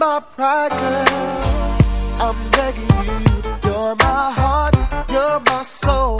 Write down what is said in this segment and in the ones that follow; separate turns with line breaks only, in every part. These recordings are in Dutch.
my pride, girl. I'm begging you. You're my heart, you're my soul.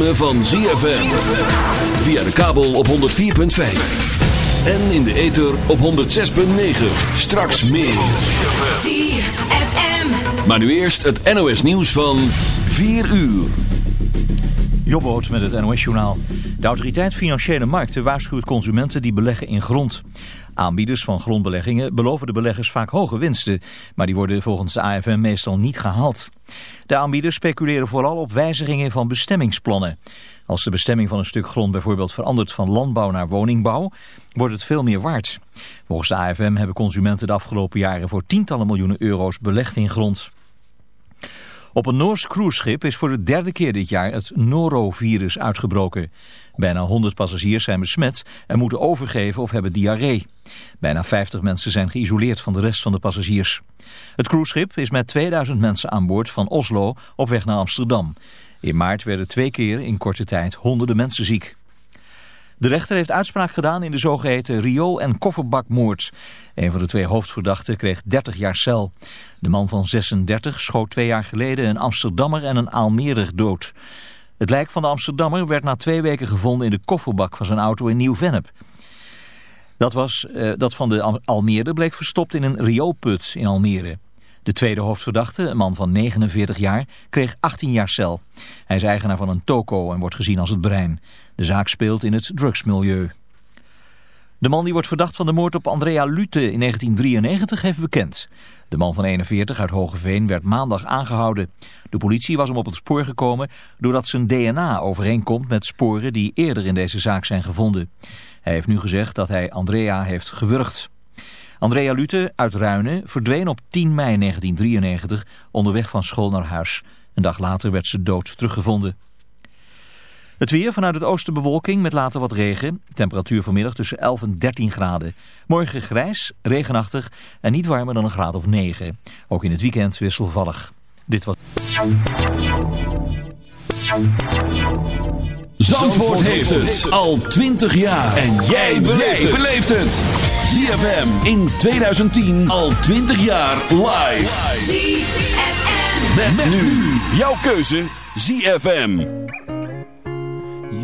Ritme van ZFM. Via de kabel op 104.5. En in de ether op 106.9. Straks meer.
ZFM.
Maar nu eerst het NOS nieuws van 4 uur.
Jobboot met het NOS-journaal. De autoriteit Financiële Markten waarschuwt consumenten die beleggen in grond. Aanbieders van grondbeleggingen beloven de beleggers vaak hoge winsten, maar die worden volgens de AFM meestal niet gehaald. De aanbieders speculeren vooral op wijzigingen van bestemmingsplannen. Als de bestemming van een stuk grond bijvoorbeeld verandert van landbouw naar woningbouw, wordt het veel meer waard. Volgens de AFM hebben consumenten de afgelopen jaren voor tientallen miljoenen euro's belegd in grond. Op een Noors cruiseschip is voor de derde keer dit jaar het norovirus uitgebroken. Bijna 100 passagiers zijn besmet en moeten overgeven of hebben diarree. Bijna 50 mensen zijn geïsoleerd van de rest van de passagiers. Het cruiseschip is met 2000 mensen aan boord van Oslo op weg naar Amsterdam. In maart werden twee keer in korte tijd honderden mensen ziek. De rechter heeft uitspraak gedaan in de zogeheten riool- en kofferbakmoord. Een van de twee hoofdverdachten kreeg 30 jaar cel. De man van 36 schoot twee jaar geleden een Amsterdammer en een Aalmeerder dood. Het lijk van de Amsterdammer werd na twee weken gevonden in de kofferbak van zijn auto in Nieuw-Vennep. Dat, was, eh, dat van de Al- Almeerder bleek verstopt in een rioolput in Almere. De tweede hoofdverdachte, een man van 49 jaar, kreeg 18 jaar cel. Hij is eigenaar van een toko en wordt gezien als het brein. De zaak speelt in het drugsmilieu. De man die wordt verdacht van de moord op Andrea Lute in 1993 heeft bekend. De man van 41 uit Hogeveen werd maandag aangehouden. De politie was hem op het spoor gekomen doordat zijn DNA overeenkomt met sporen die eerder in deze zaak zijn gevonden. Hij heeft nu gezegd dat hij Andrea heeft gewurgd. Andrea Lute uit Ruinen verdween op 10 mei 1993 onderweg van school naar huis. Een dag later werd ze dood teruggevonden. Het weer vanuit het oosten bewolking met later wat regen. Temperatuur vanmiddag tussen 11 en 13 graden. Morgen grijs, regenachtig en niet warmer dan een graad of 9. Ook in het weekend wisselvallig. Dit was...
Zandvoort heeft het al 20 jaar. En jij beleeft het. ZFM in 2010 al 20 jaar live.
ZFM.
Met, nu jouw keuze ZFM.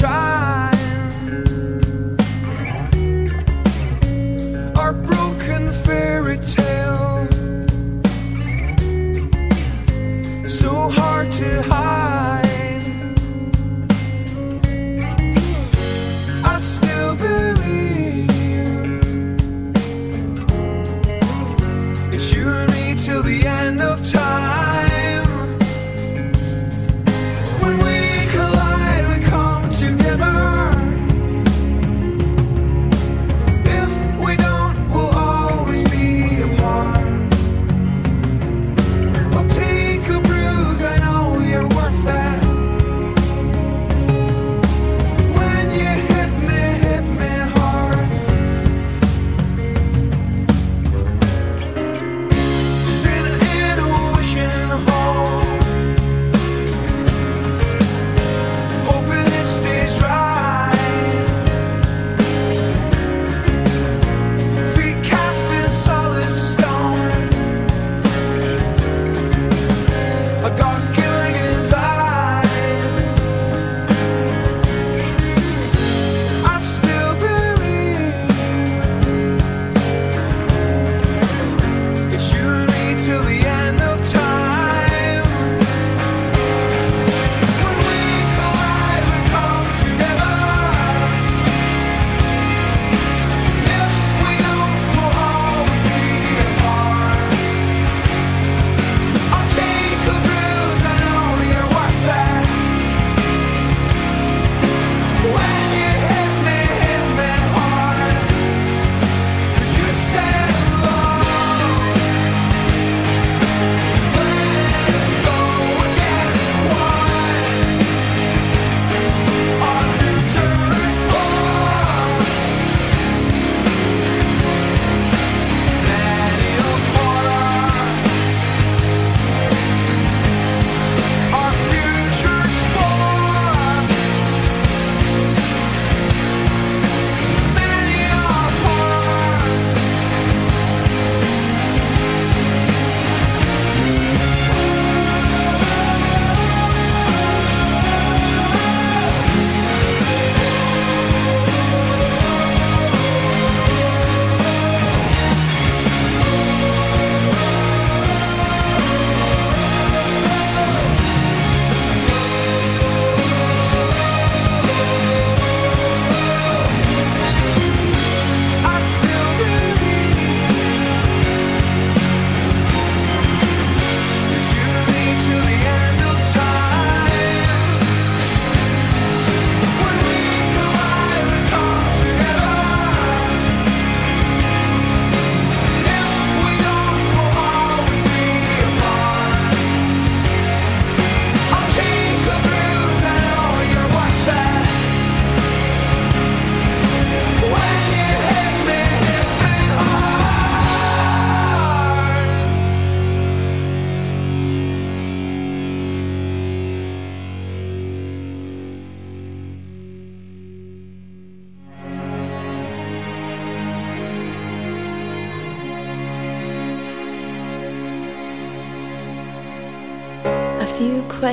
try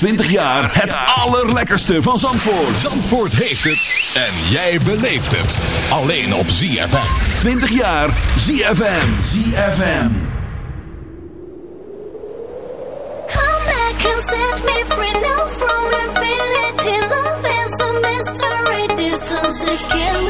20 jaar het allerlekkerste van Zandvoort.
Zandvoort heeft het en jij beleeft het. Alleen op ZFM.
20 jaar ZFM. ZFM.
Come back and set me free now from infinity. Love is a mystery. Distance is killing.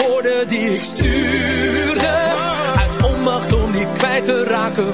die ik stuurde. Uit onmacht om die kwijt te raken.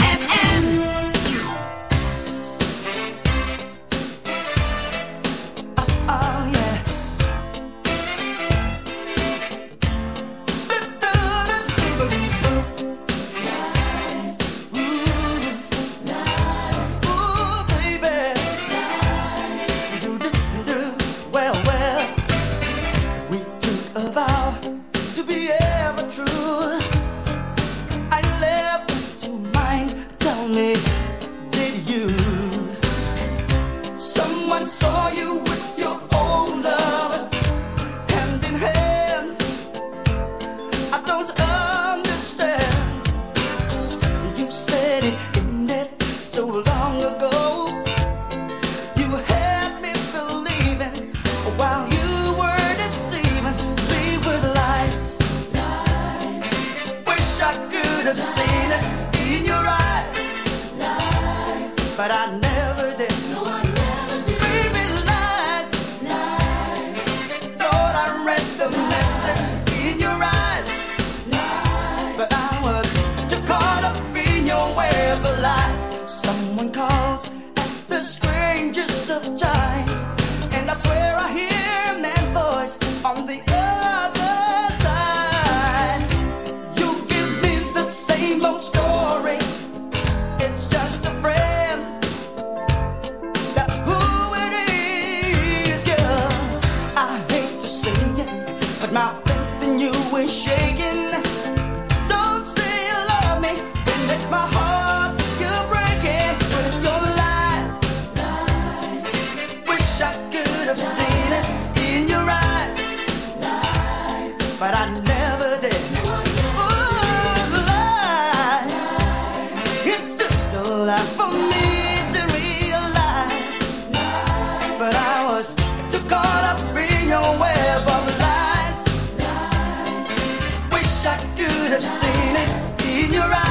Have have seen it in your eyes.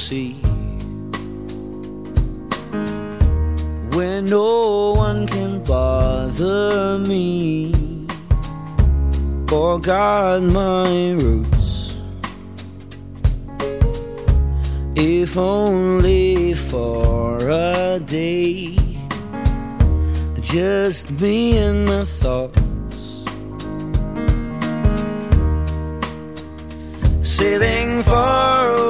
Sea where no one can bother me or guard my roots. If only for a day, just me and my thoughts. Sailing far away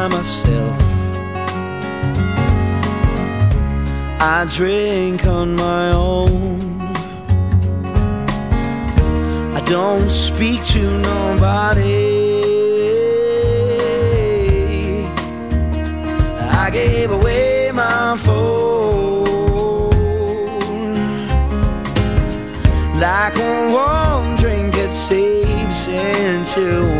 by myself. I drink on my own. I don't speak to nobody. I gave away my phone like a warm drink it saves into